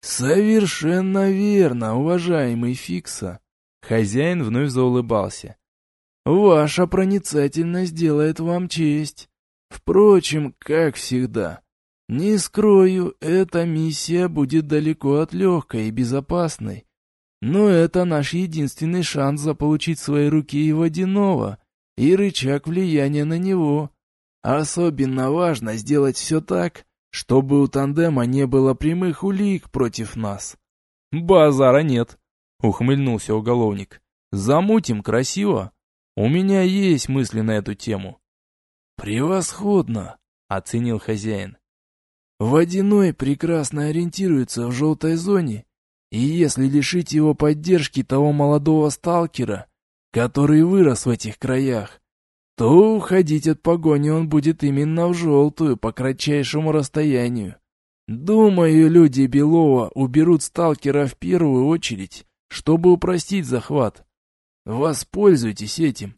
«Совершенно верно, уважаемый Фикса!» Хозяин вновь заулыбался. «Ваша проницательность делает вам честь. Впрочем, как всегда, не скрою, эта миссия будет далеко от легкой и безопасной. Но это наш единственный шанс заполучить в свои руки и водяного, и рычаг влияния на него. Особенно важно сделать все так, чтобы у тандема не было прямых улик против нас. Базара нет, ухмыльнулся уголовник. Замутим красиво. У меня есть мысли на эту тему. Превосходно, оценил хозяин. Водяной прекрасно ориентируется в желтой зоне, и если лишить его поддержки того молодого сталкера, который вырос в этих краях, то уходить от погони он будет именно в желтую по кратчайшему расстоянию. Думаю, люди Белова уберут сталкера в первую очередь, чтобы упростить захват. Воспользуйтесь этим.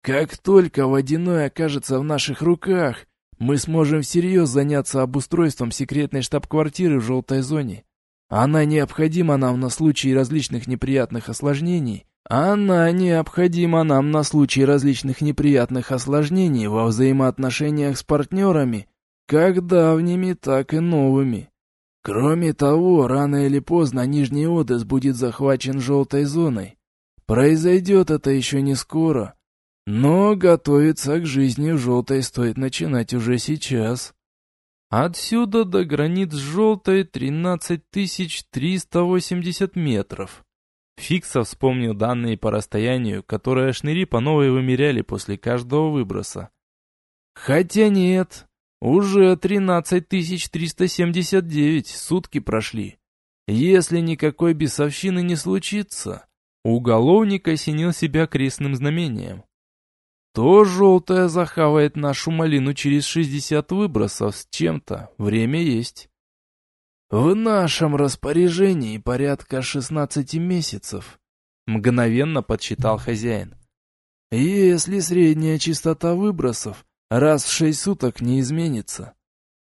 Как только водяной окажется в наших руках, мы сможем всерьез заняться обустройством секретной штаб-квартиры в желтой зоне. Она необходима нам на случай различных неприятных осложнений, она необходима нам на случай различных неприятных осложнений во взаимоотношениях с партнерами, как давними, так и новыми. Кроме того, рано или поздно Нижний Одес будет захвачен желтой зоной. Произойдет это еще не скоро, но готовиться к жизни желтой стоит начинать уже сейчас. Отсюда до границ желтой 13380 метров. Фикса вспомнил данные по расстоянию, которые шныри по новой вымеряли после каждого выброса. Хотя нет, уже 13379 сутки прошли. Если никакой бесовщины не случится, уголовник осенил себя крестным знамением. То желтая захавает нашу малину через 60 выбросов с чем-то, время есть. В нашем распоряжении порядка 16 месяцев, мгновенно подсчитал хозяин. Если средняя частота выбросов раз в шесть суток не изменится.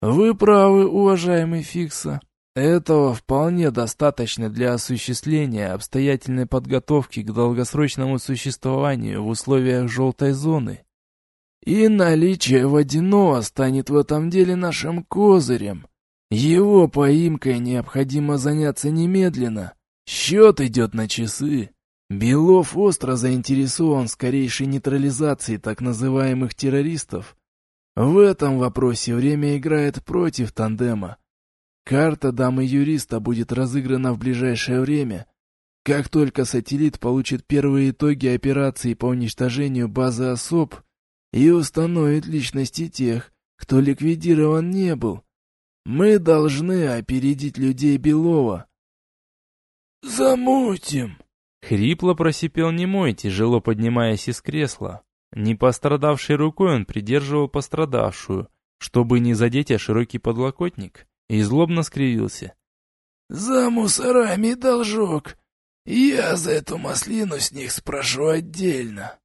Вы правы, уважаемый Фикса. Этого вполне достаточно для осуществления обстоятельной подготовки к долгосрочному существованию в условиях желтой зоны. И наличие водяного станет в этом деле нашим козырем. Его поимкой необходимо заняться немедленно. Счет идет на часы. Белов остро заинтересован в скорейшей нейтрализации так называемых террористов. В этом вопросе время играет против тандема. Карта дамы юриста будет разыграна в ближайшее время. Как только сателлит получит первые итоги операции по уничтожению базы особ и установит личности тех, кто ликвидирован не был, мы должны опередить людей Белова. «Замутим!» Хрипло просипел немой, тяжело поднимаясь из кресла. Не пострадавшей рукой он придерживал пострадавшую, чтобы не задеть о широкий подлокотник, и злобно скривился. «За мусорами должок. Я за эту маслину с них спрошу отдельно».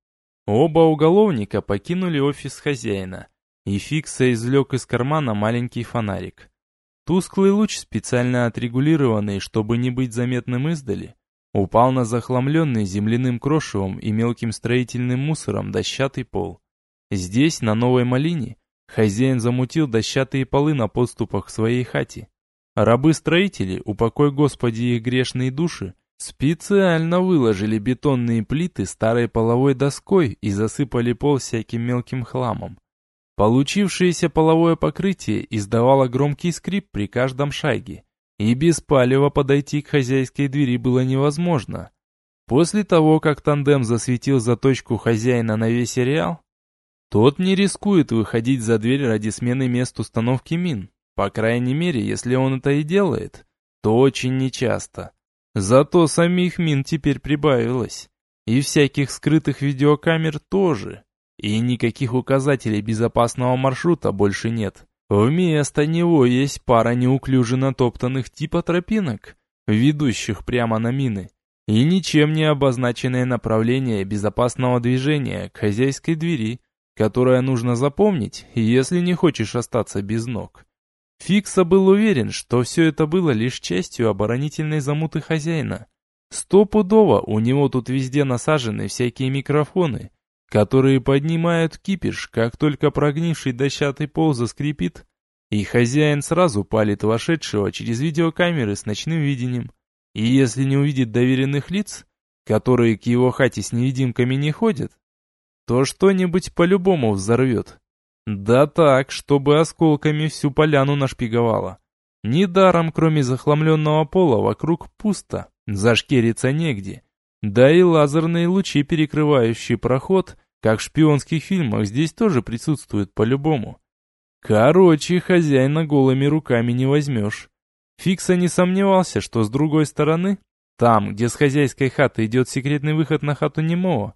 Оба уголовника покинули офис хозяина, и Фикса извлек из кармана маленький фонарик. Тусклый луч, специально отрегулированный, чтобы не быть заметным издали, упал на захламленный земляным крошевом и мелким строительным мусором дощатый пол. Здесь, на Новой Малине, хозяин замутил дощатые полы на подступах к своей хате. Рабы-строители, упокой Господи их грешные души, специально выложили бетонные плиты старой половой доской и засыпали пол всяким мелким хламом. Получившееся половое покрытие издавало громкий скрип при каждом шаге, и без палева подойти к хозяйской двери было невозможно. После того, как тандем засветил заточку хозяина на весь ареал, тот не рискует выходить за дверь ради смены мест установки мин. По крайней мере, если он это и делает, то очень нечасто. Зато самих мин теперь прибавилось. И всяких скрытых видеокамер тоже. И никаких указателей безопасного маршрута больше нет. Вместо него есть пара неуклюже натоптанных типа тропинок, ведущих прямо на мины, и ничем не обозначенное направление безопасного движения к хозяйской двери, которое нужно запомнить, если не хочешь остаться без ног. Фикса был уверен, что все это было лишь частью оборонительной замуты хозяина. Стопудово у него тут везде насажены всякие микрофоны, которые поднимают кипиш, как только прогнивший дощатый пол заскрипит, и хозяин сразу палит вошедшего через видеокамеры с ночным видением. И если не увидит доверенных лиц, которые к его хате с невидимками не ходят, то что-нибудь по-любому взорвет. Да так, чтобы осколками всю поляну нашпиговало. Недаром, кроме захламленного пола, вокруг пусто, зашкериться негде. Да и лазерные лучи, перекрывающие проход, как в шпионских фильмах, здесь тоже присутствуют по-любому. Короче, хозяина голыми руками не возьмешь. Фикса не сомневался, что с другой стороны, там, где с хозяйской хаты идет секретный выход на хату немого,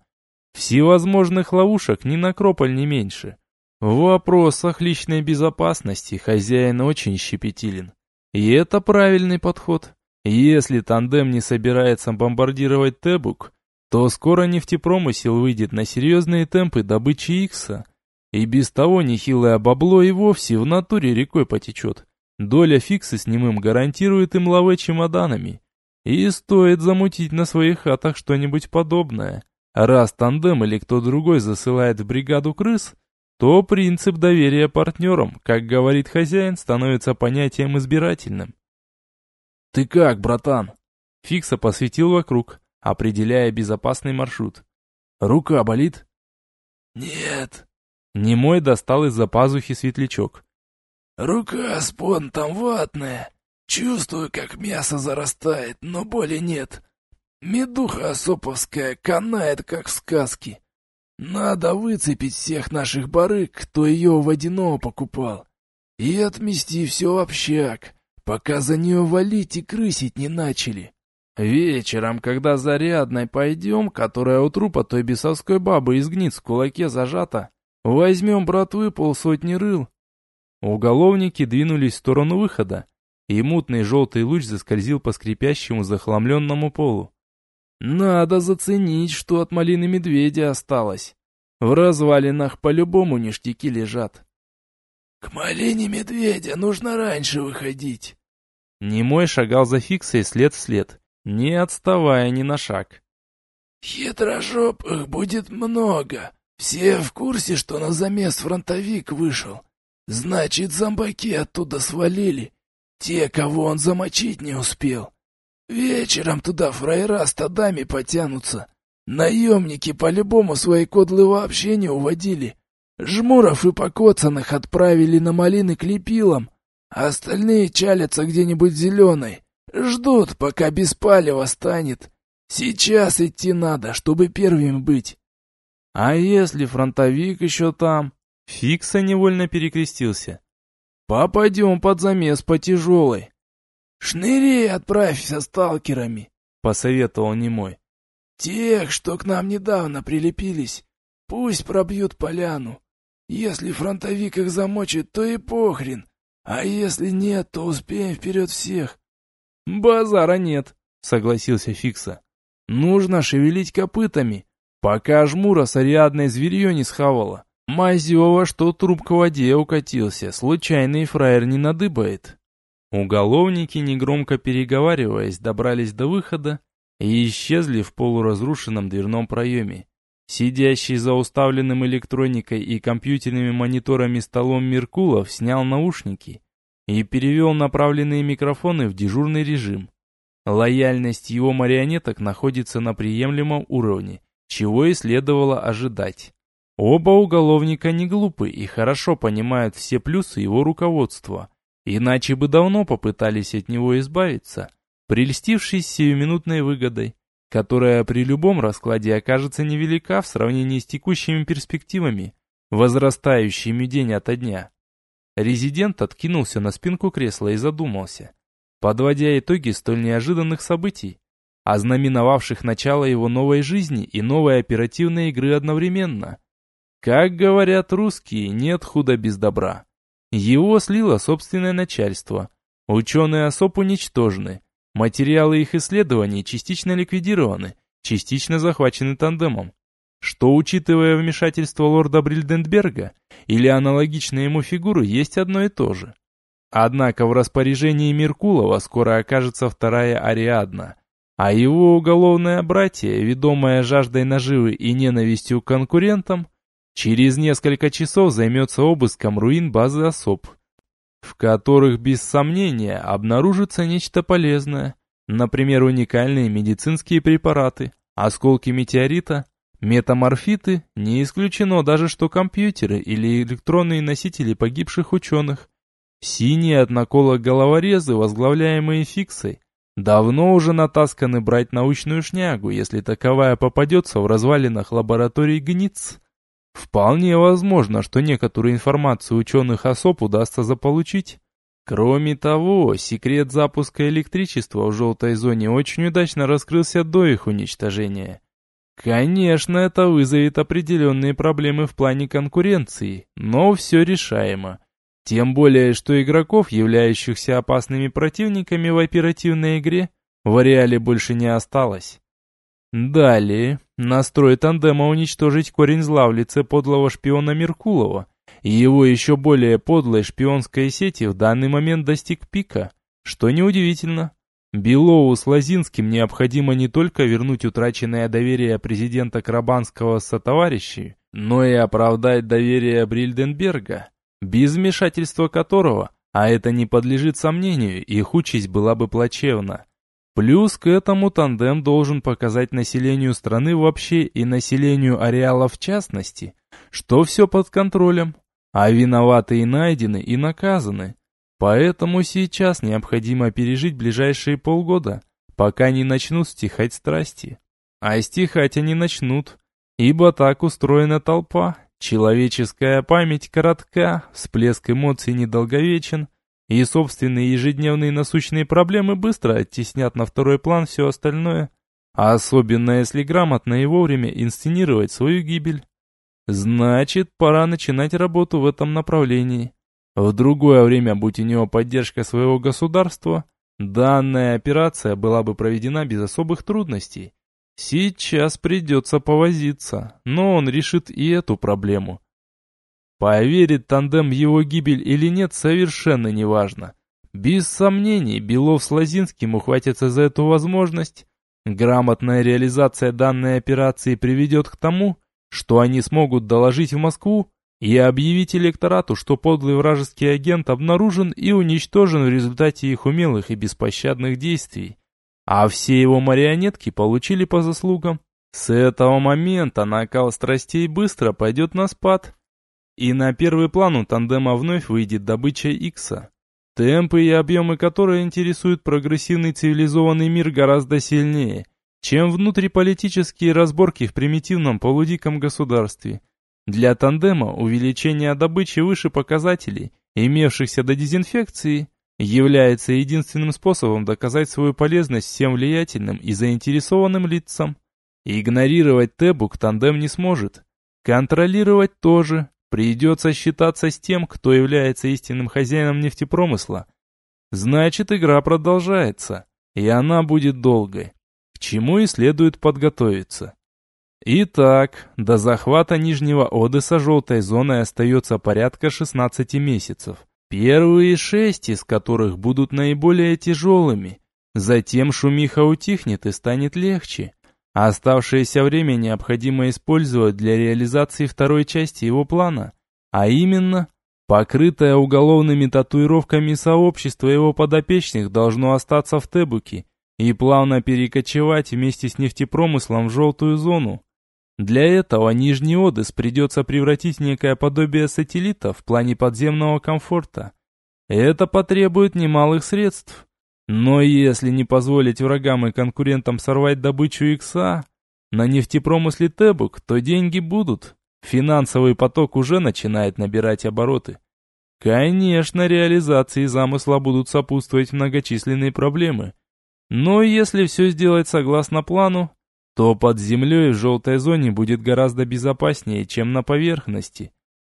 всевозможных ловушек ни на крополь не меньше. В вопросах личной безопасности хозяин очень щепетилен. И это правильный подход. Если тандем не собирается бомбардировать Тебук, то скоро нефтепромысел выйдет на серьезные темпы добычи Икса, и без того нехилое бабло и вовсе в натуре рекой потечет. Доля фикса с немым гарантирует им лавы чемоданами. И стоит замутить на своих хатах что-нибудь подобное. Раз тандем или кто другой засылает в бригаду крыс, то принцип доверия партнерам, как говорит хозяин, становится понятием избирательным. «Ты как, братан?» Фикса посветил вокруг, определяя безопасный маршрут. «Рука болит?» «Нет». Немой достал из-за пазухи светлячок. «Рука с понтом ватная. Чувствую, как мясо зарастает, но боли нет. Медуха осоповская канает, как в сказке. Надо выцепить всех наших барыг, кто ее водяного покупал, и отмести все в общак, пока за нее валить и крысить не начали. Вечером, когда зарядной пойдем, которая у трупа той бесовской бабы изгнит в кулаке зажата, возьмем братвы полсотни рыл. Уголовники двинулись в сторону выхода, и мутный желтый луч заскользил по скрипящему захламленному полу. Надо заценить, что от малины медведя осталось. В развалинах по-любому ништяки лежат. К малине медведя нужно раньше выходить. Немой шагал за фиксой след в след, не отставая ни на шаг. Хитрожопых будет много. Все в курсе, что на замес фронтовик вышел. Значит, зомбаки оттуда свалили. Те, кого он замочить не успел. Вечером туда фраера стадами потянутся. Наемники по-любому свои кодлы вообще не уводили. Жмуров и покоцанных отправили на малины к лепилам, а остальные чалятся где-нибудь зеленой. Ждут, пока без палева станет. Сейчас идти надо, чтобы первым быть. А если фронтовик еще там? Фикса невольно перекрестился. Попадем под замес по тяжелой. «Шныри отправь со сталкерами», — посоветовал немой. «Тех, что к нам недавно прилепились, пусть пробьют поляну. Если фронтовик их замочит, то и похрен, а если нет, то успеем вперед всех». «Базара нет», — согласился Фикса. «Нужно шевелить копытами, пока жмура с ариадной зверье не схавала. Мазева, что труп к воде укатился, случайный фраер не надыбает». Уголовники, негромко переговариваясь, добрались до выхода и исчезли в полуразрушенном дверном проеме. Сидящий за уставленным электроникой и компьютерными мониторами столом Меркулов снял наушники и перевел направленные микрофоны в дежурный режим. Лояльность его марионеток находится на приемлемом уровне, чего и следовало ожидать. Оба уголовника не глупы и хорошо понимают все плюсы его руководства – Иначе бы давно попытались от него избавиться, прельстившись сиюминутной выгодой, которая при любом раскладе окажется невелика в сравнении с текущими перспективами, возрастающими день ото дня. Резидент откинулся на спинку кресла и задумался, подводя итоги столь неожиданных событий, ознаменовавших начало его новой жизни и новой оперативной игры одновременно. Как говорят русские, нет худа без добра. Его слило собственное начальство. Ученые особ уничтожены. Материалы их исследований частично ликвидированы, частично захвачены тандемом. Что, учитывая вмешательство лорда Брильденберга или аналогичные ему фигуры, есть одно и то же. Однако в распоряжении Меркулова скоро окажется вторая Ариадна, а его уголовное братье, ведомое жаждой наживы и ненавистью к конкурентам, Через несколько часов займется обыском руин базы особ, в которых без сомнения обнаружится нечто полезное, например, уникальные медицинские препараты, осколки метеорита, метаморфиты, не исключено даже, что компьютеры или электронные носители погибших ученых. Синие от накола головорезы, возглавляемые фиксой, давно уже натасканы брать научную шнягу, если таковая попадется в развалинах лабораторий ГНИЦ. Вполне возможно, что некоторую информацию ученых особ удастся заполучить. Кроме того, секрет запуска электричества в желтой зоне очень удачно раскрылся до их уничтожения. Конечно, это вызовет определенные проблемы в плане конкуренции, но все решаемо. Тем более, что игроков, являющихся опасными противниками в оперативной игре, в ареале больше не осталось. Далее, настрой тандема уничтожить корень зла в лице подлого шпиона Меркулова и его еще более подлой шпионской сети в данный момент достиг пика, что неудивительно. Белову с Лозинским необходимо не только вернуть утраченное доверие президента Крабанского со товарищей, но и оправдать доверие Брильденберга, без вмешательства которого А это не подлежит сомнению, их участь была бы плачевна. Плюс к этому тандем должен показать населению страны вообще и населению ареала в частности, что все под контролем, а виноватые найдены и наказаны. Поэтому сейчас необходимо пережить ближайшие полгода, пока не начнут стихать страсти. А стихать они начнут, ибо так устроена толпа. Человеческая память коротка, всплеск эмоций недолговечен, и собственные ежедневные насущные проблемы быстро оттеснят на второй план все остальное, а особенно если грамотно и вовремя инсценировать свою гибель. Значит, пора начинать работу в этом направлении. В другое время, будь у него поддержка своего государства, данная операция была бы проведена без особых трудностей. Сейчас придется повозиться, но он решит и эту проблему. Поверит тандем в его гибель или нет, совершенно неважно. Без сомнений, Белов с Лозинским ухватятся за эту возможность. Грамотная реализация данной операции приведет к тому, что они смогут доложить в Москву и объявить электорату, что подлый вражеский агент обнаружен и уничтожен в результате их умелых и беспощадных действий. А все его марионетки получили по заслугам. С этого момента накал страстей быстро пойдет на спад. И на первый план у тандема вновь выйдет добыча Икса. Темпы и объемы которой интересуют прогрессивный цивилизованный мир гораздо сильнее, чем внутриполитические разборки в примитивном полудиком государстве. Для тандема увеличение добычи выше показателей, имевшихся до дезинфекции, является единственным способом доказать свою полезность всем влиятельным и заинтересованным лицам. Игнорировать Тебук тандем не сможет. Контролировать тоже. Придется считаться с тем, кто является истинным хозяином нефтепромысла. Значит, игра продолжается, и она будет долгой, к чему и следует подготовиться. Итак, до захвата Нижнего Одесса желтой зоной остается порядка 16 месяцев. Первые шесть из которых будут наиболее тяжелыми. Затем шумиха утихнет и станет легче. А оставшееся время необходимо использовать для реализации второй части его плана, а именно, покрытое уголовными татуировками сообщество его подопечных должно остаться в Тебуке и плавно перекочевать вместе с нефтепромыслом в желтую зону. Для этого Нижний Одесс придется превратить в некое подобие сателлита в плане подземного комфорта. Это потребует немалых средств. Но если не позволить врагам и конкурентам сорвать добычу икса, на нефтепромысле Тебук, то деньги будут. Финансовый поток уже начинает набирать обороты. Конечно, реализации замысла будут сопутствовать многочисленные проблемы. Но если все сделать согласно плану, то под землей в желтой зоне будет гораздо безопаснее, чем на поверхности.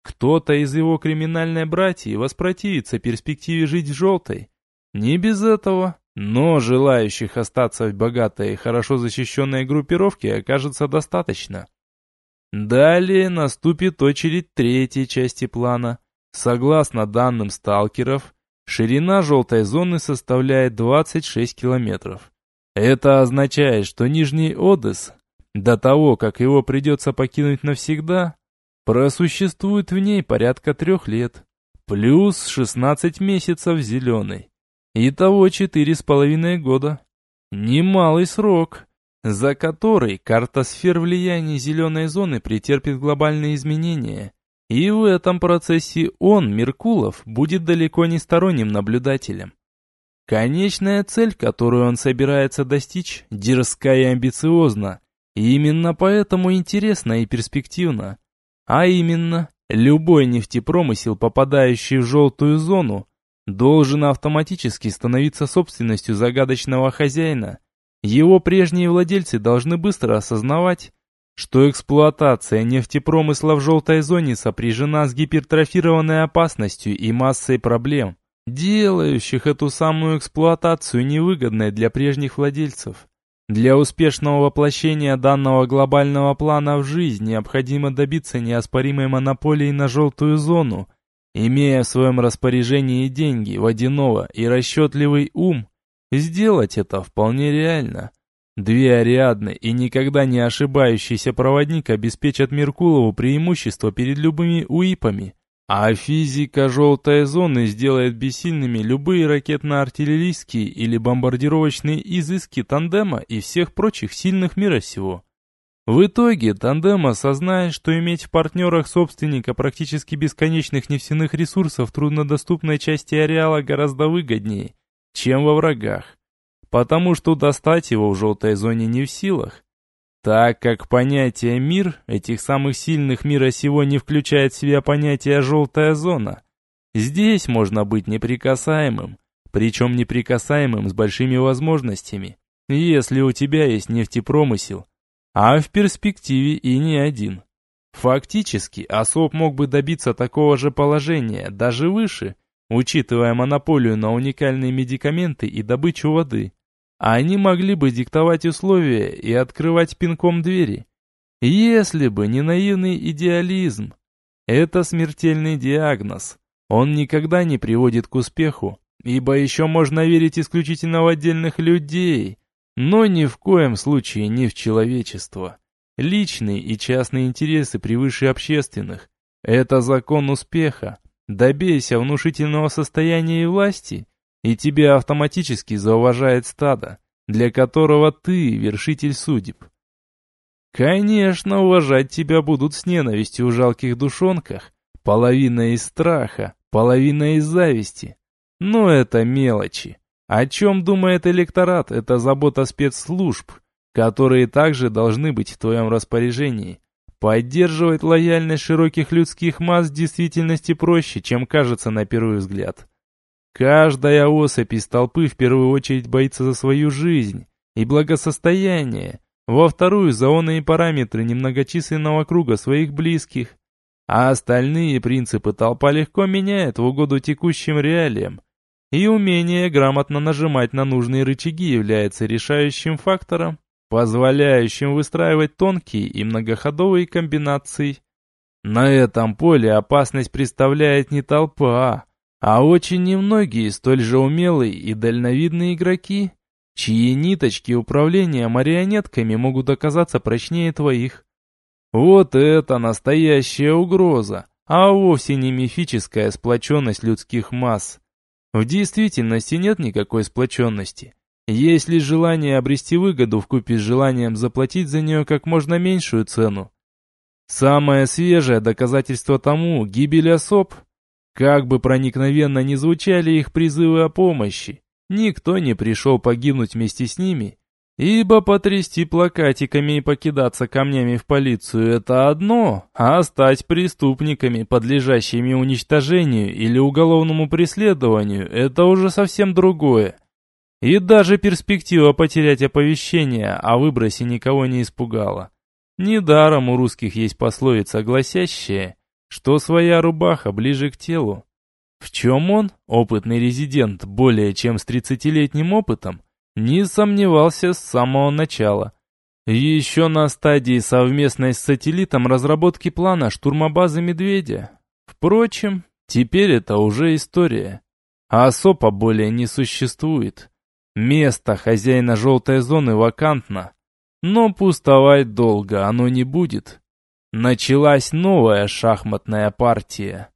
Кто-то из его криминальной братьи воспротивится перспективе жить в желтой. Не без этого, но желающих остаться в богатой и хорошо защищенной группировке окажется достаточно. Далее наступит очередь третьей части плана. Согласно данным сталкеров, ширина желтой зоны составляет 26 километров. Это означает, что Нижний Одесс, до того, как его придется покинуть навсегда, просуществует в ней порядка трех лет, плюс 16 месяцев зеленой. Итого четыре с половиной года. Немалый срок, за который карта сфер влияния зеленой зоны претерпит глобальные изменения. И в этом процессе он, Меркулов, будет далеко не сторонним наблюдателем. Конечная цель, которую он собирается достичь, дерзка и амбициозна, и именно поэтому интересна и перспективна. А именно, любой нефтепромысел, попадающий в желтую зону, должен автоматически становиться собственностью загадочного хозяина. Его прежние владельцы должны быстро осознавать, что эксплуатация нефтепромысла в желтой зоне сопряжена с гипертрофированной опасностью и массой проблем делающих эту самую эксплуатацию невыгодной для прежних владельцев. Для успешного воплощения данного глобального плана в жизнь необходимо добиться неоспоримой монополии на желтую зону, имея в своем распоряжении деньги, водяного и расчетливый ум. Сделать это вполне реально. Две Ариадны и никогда не ошибающийся проводник обеспечат Меркулову преимущество перед любыми УИПами. А физика желтой зоны сделает бессильными любые ракетно-артиллерийские или бомбардировочные изыски тандема и всех прочих сильных мира сего. В итоге тандем осознает, что иметь в партнерах собственника практически бесконечных нефтяных ресурсов труднодоступной части ареала гораздо выгоднее, чем во врагах, потому что достать его в желтой зоне не в силах. Так как понятие «мир» этих самых сильных мира сего не включает в себя понятие «желтая зона». Здесь можно быть неприкасаемым, причем неприкасаемым с большими возможностями, если у тебя есть нефтепромысел, а в перспективе и не один. Фактически, особ мог бы добиться такого же положения, даже выше, учитывая монополию на уникальные медикаменты и добычу воды а они могли бы диктовать условия и открывать пинком двери. Если бы не наивный идеализм. Это смертельный диагноз. Он никогда не приводит к успеху, ибо еще можно верить исключительно в отдельных людей, но ни в коем случае не в человечество. Личные и частные интересы превыше общественных. Это закон успеха. Добейся внушительного состояния и власти, и тебя автоматически зауважает стадо, для которого ты вершитель судеб. Конечно, уважать тебя будут с ненавистью в жалких душонках, половина из страха, половина из зависти. Но это мелочи. О чем думает электорат, это забота спецслужб, которые также должны быть в твоем распоряжении. Поддерживать лояльность широких людских масс в действительности проще, чем кажется на первый взгляд. Каждая особь из толпы в первую очередь боится за свою жизнь и благосостояние, во вторую за оные параметры немногочисленного круга своих близких, а остальные принципы толпа легко меняет в угоду текущим реалиям, и умение грамотно нажимать на нужные рычаги является решающим фактором, позволяющим выстраивать тонкие и многоходовые комбинации. На этом поле опасность представляет не толпа, а очень немногие столь же умелые и дальновидные игроки, чьи ниточки управления марионетками могут оказаться прочнее твоих. Вот это настоящая угроза, а вовсе не мифическая сплоченность людских масс. В действительности нет никакой сплоченности. Есть лишь желание обрести выгоду в купе с желанием заплатить за нее как можно меньшую цену. Самое свежее доказательство тому – гибель особ, как бы проникновенно ни звучали их призывы о помощи, никто не пришел погибнуть вместе с ними, ибо потрясти плакатиками и покидаться камнями в полицию – это одно, а стать преступниками, подлежащими уничтожению или уголовному преследованию – это уже совсем другое. И даже перспектива потерять оповещение о выбросе никого не испугала. Недаром у русских есть пословица, гласящая – что своя рубаха ближе к телу. В чем он, опытный резидент, более чем с 30-летним опытом, не сомневался с самого начала. Еще на стадии совместной с сателлитом разработки плана штурмобазы «Медведя». Впрочем, теперь это уже история. А СОПа более не существует. Место хозяина желтой зоны вакантно. Но пустовать долго оно не будет. Началась новая шахматная партия.